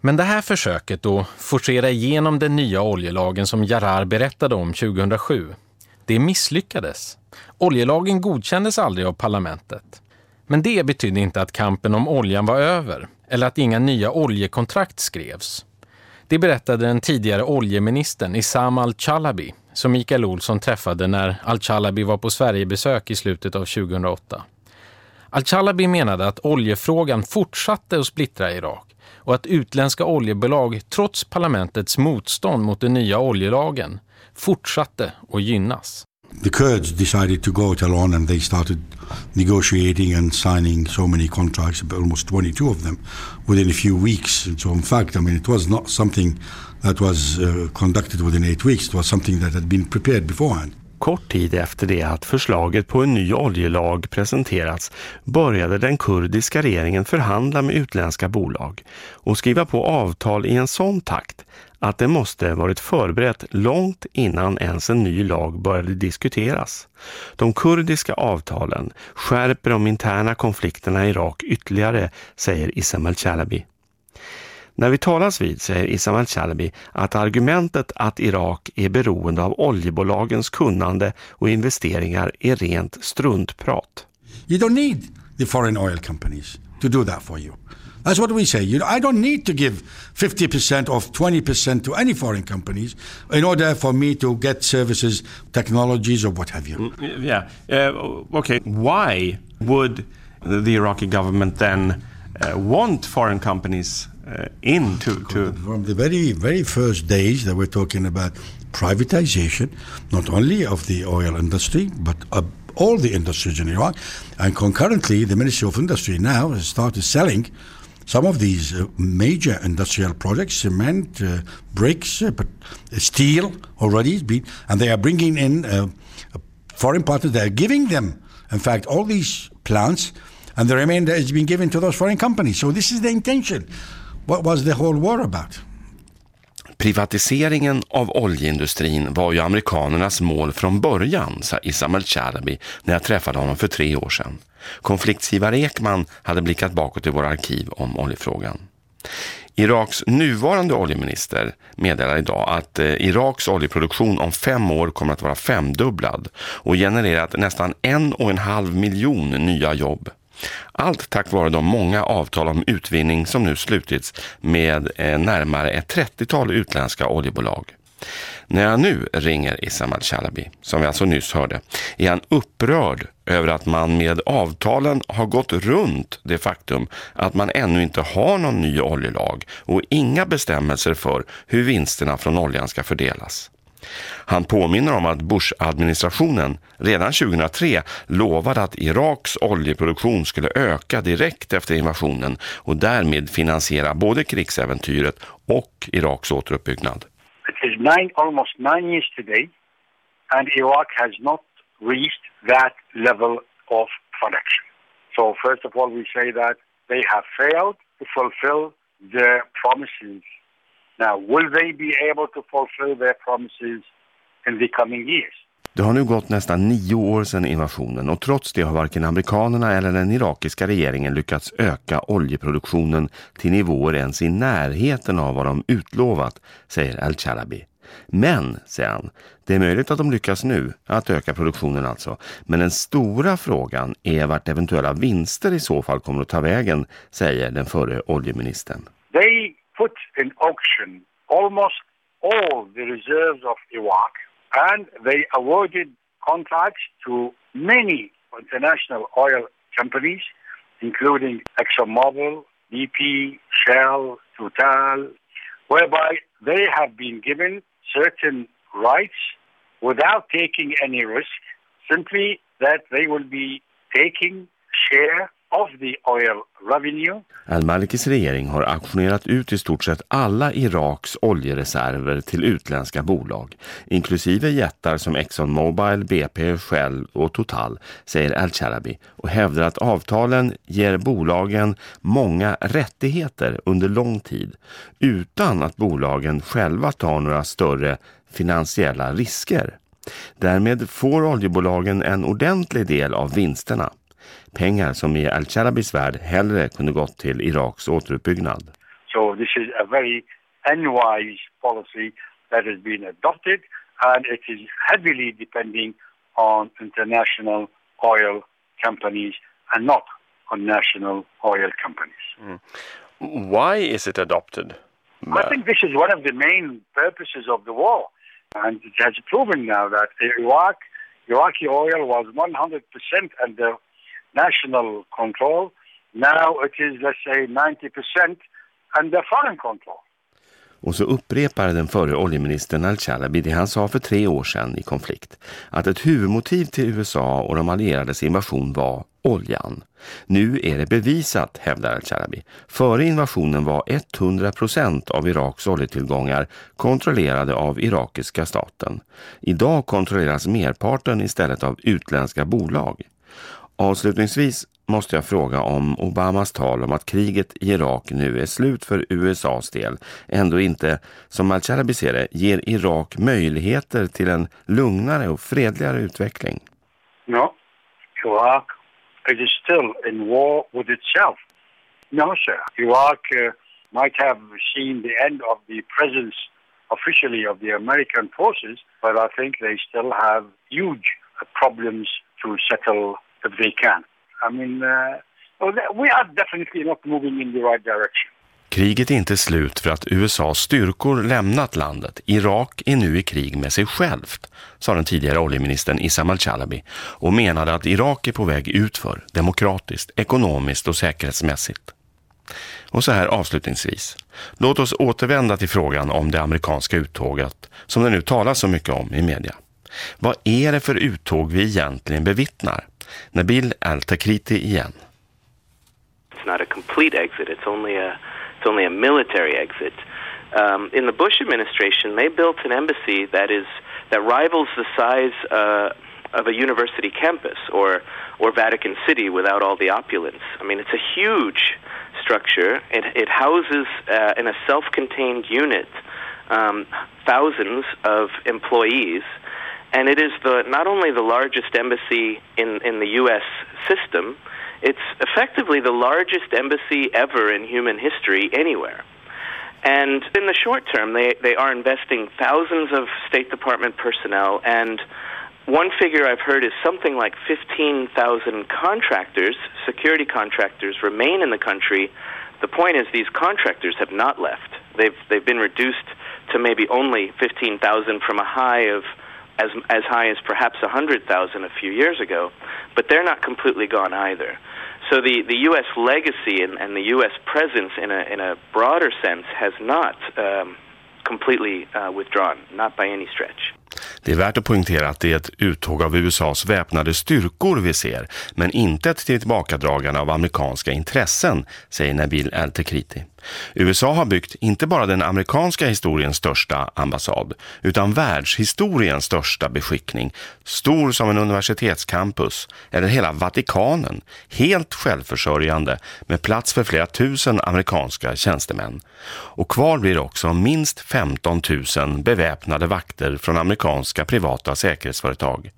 Men det här försöket att forcera igenom den nya oljelagen som Jarar berättade om 2007, det misslyckades. Oljelagen godkändes aldrig av parlamentet. Men det betydde inte att kampen om oljan var över eller att inga nya oljekontrakt skrevs. Det berättade den tidigare oljeministern Isam al-Chalabi som Mikael Olsson träffade när al-Chalabi var på Sverigebesök i slutet av 2008. Al-Chalabi menade att oljefrågan fortsatte att splittra Irak och att utländska oljebolag trots parlamentets motstånd mot den nya oljelagen fortsatte att gynnas. The Kurds decided to go it alone and they started negotiating and signing so many contracts, almost 22 of them, within a few weeks. And so, in fact, I mean, it was not something that was uh, conducted within eight weeks. It was something that had been prepared beforehand. Kort tid efter det att förslaget på en ny oljelag presenterats började den kurdiska regeringen förhandla med utländska bolag och skriva på avtal i en sån takt att det måste varit förberett långt innan ens en ny lag började diskuteras. De kurdiska avtalen skärper de interna konflikterna i Irak ytterligare, säger Ismail Chalabi. När vi talas vid säger Issam al-Chalabi att argumentet att Irak är beroende av oljebolagens kunnande och investeringar är rent struntprat. You don't need the foreign oil companies to do that for you. That's what we say. You know, I don't need to give 50% or 20% to any foreign companies in order for me to get services, technologies, or what have you. Mm, yeah. Uh, okay. Why would the Iraqi government then uh, want foreign companies uh, to. From the very, very first days that we're talking about privatization, not only of the oil industry, but uh, all the industries in Iraq. And concurrently, the Ministry of Industry now has started selling some of these uh, major industrial projects, cement, uh, bricks, uh, steel already been, and they are bringing in uh, foreign partners. They are giving them, in fact, all these plants, and the remainder is being given to those foreign companies. So this is the intention. What was the whole war about? Privatiseringen av oljeindustrin var ju amerikanernas mål från början, sa Isam Chalabi när jag träffade honom för tre år sedan. Konfliktsgivare Ekman hade blickat bakåt i våra arkiv om oljefrågan. Iraks nuvarande oljeminister meddelar idag att eh, Iraks oljeproduktion om fem år kommer att vara femdubblad och genererat nästan en och en halv miljon nya jobb. Allt tack vare de många avtal om utvinning som nu slutits med eh, närmare ett 30-tal utländska oljebolag. När jag nu ringer Isam al-Shalabi, som vi alltså nyss hörde, är han upprörd över att man med avtalen har gått runt det faktum att man ännu inte har någon ny oljelag och inga bestämmelser för hur vinsterna från oljan ska fördelas. Han påminner om att Bush-administrationen redan 2003 lovade att Iraks oljeproduktion skulle öka direkt efter invasionen och därmed finansiera både krigsäventyret och Iraks återuppbyggnad. It is nine, almost nine years today and Iraq has not reached that level of production. So first of all we say that they have failed to fulfill their promises Now, will they be able to fulfill their promises in the coming years? Det har nu gått nästan nio år sedan invasionen och trots det har varken amerikanerna eller den irakiska regeringen lyckats öka oljeproduktionen till nivåer ens i närheten av vad de utlovat, säger Al-Chalabi. Men, säger han, det är möjligt att de lyckas nu att öka produktionen alltså. Men den stora frågan är vart eventuella vinster i så fall kommer att ta vägen, säger den förre oljeministern. They put in auction almost all the reserves of Iraq and they awarded contracts to many international oil companies, including ExxonMobil, BP, Shell, Total, whereby they have been given certain rights without taking any risk, simply that they will be taking share of the oil revenue. Al-Malikis regering har auktionerat ut i stort sett alla Iraks oljereserver till utländska bolag, inklusive jättar som ExxonMobil, BP, Shell och Total, säger Al-Charabi och hävdar att avtalen ger bolagen många rättigheter under lång tid utan att bolagen själva tar några större finansiella risker. Därmed får oljebolagen en ordentlig del av vinsterna pengar som i al-Sharabis värld hellre kunde gått till Iraks återuppbyggnad. So this is a very unwise policy that has been adopted and it is heavily depending on international oil companies and not on national oil companies. Mm. Why is it adopted? I think this is one of the main purposes of the war. And it has proven now that Iraq, Iraqi oil was 100% under national control. Now it is, let's say, 90% under foreign control. Och så upprepar den förre oljeministern Al-Chalabi det han sa för tre år sedan i konflikt. Att ett huvudmotiv till USA och de allierades invasion var oljan. Nu är det bevisat, hävdar Al-Chalabi. Före invasionen var 100% av Iraks oljetillgångar kontrollerade av irakiska staten. Idag kontrolleras merparten istället av utländska bolag. Avslutningsvis måste jag fråga om Obamas tal om att kriget i Irak nu är slut för USAs del ändå inte, som Al-Sharabi ser det, ger Irak möjligheter till en lugnare och fredligare utveckling. No, Iraq is still in war with itself. No, sir. Iraq uh, might have seen the end of the presence officially of the American forces, but I think they still have huge problems to settle if they can. I mean, uh, we are definitely not moving in the right direction. Kriget är inte slut för att USAs styrkor lämnat landet. Irak är nu i krig med sig självt, sa den tidigare oljeministern Issam al-Chalabi och menade att Irak är på väg utför, demokratiskt, ekonomiskt och säkerhetsmässigt. Och så här avslutningsvis. Låt oss återvända till frågan om det amerikanska uttåget som det nu talas så mycket om i media. Vad är det för uttåg vi egentligen bevittnar? Nabil Al-Takriti igen. It's not a complete exit. It's only a it's only a military exit. Um, in the Bush administration, they built an embassy that is that rivals the size uh, of a university campus or or Vatican City without all the opulence. I mean, it's a huge structure. It it houses uh, in a self-contained unit um, thousands of employees and it is the not only the largest embassy in in the U.S. system, it's effectively the largest embassy ever in human history anywhere. And in the short term, they they are investing thousands of State Department personnel and. One figure I've heard is something like 15,000 contractors, security contractors, remain in the country. The point is, these contractors have not left. They've they've been reduced to maybe only 15,000 from a high of as as high as perhaps 100,000 a few years ago, but they're not completely gone either. So the, the U.S. legacy and, and the U.S. presence in a in a broader sense has not um, completely uh, withdrawn, not by any stretch. Det är värt att poängtera att det är ett uttåg av USAs väpnade styrkor vi ser, men inte ett tillbakadragande av amerikanska intressen, säger Nabil El-Tekriti. USA har byggt inte bara den amerikanska historiens största ambassad, utan världshistoriens största beskickning, stor som en universitetscampus eller hela Vatikanen, helt självförsörjande med plats för flera tusen amerikanska tjänstemän. Och kvar blir också minst 15 000 beväpnade vakter från amerikanska privata säkerhetsföretag.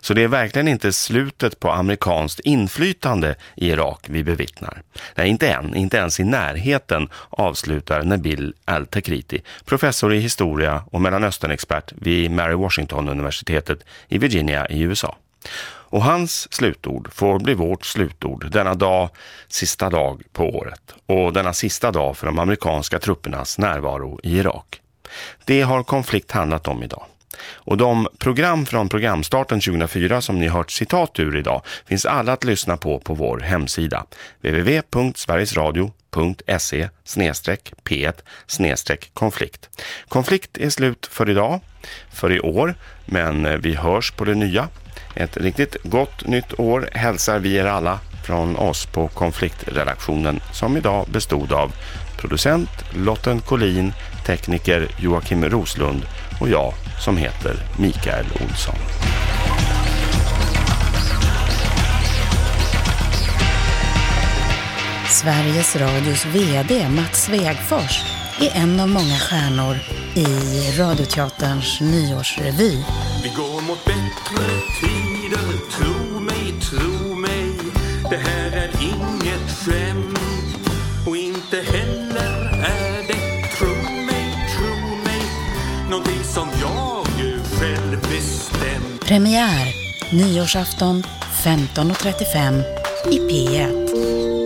Så det är verkligen inte slutet på amerikanskt inflytande i Irak vi bevittnar. Nej, inte än, inte ens i närheten avslutar Nabil Al-Takriti, professor i historia och Mellanösternexpert vid Mary Washington-universitetet i Virginia i USA. Och hans slutord får bli vårt slutord denna dag, sista dag på året och denna sista dag för de amerikanska truppernas närvaro i Irak. Det har konflikt handlat om idag. Och de program från programstarten 2004 som ni hört citat ur idag finns alla att lyssna på på vår hemsida www.sverigesradio.se p1 konflikt. Konflikt är slut för idag, för i år, men vi hörs på det nya. Ett riktigt gott nytt år hälsar vi er alla från oss på konfliktredaktionen som idag bestod av producent Lotten Collin, tekniker Joakim Roslund och jag som heter Mikael Olsson. Sveriges Radios VD Mats Svegfors är en av många stjärnor i Radioteaterns nyårsrevy. Vi går mot bättre tider, tro mig, tro mig. Det här är inget skämt och inte heller är det, tro mig, tro mig, någonting som jag själv bestämt. Premiär nyårsafton 15.35 i P1.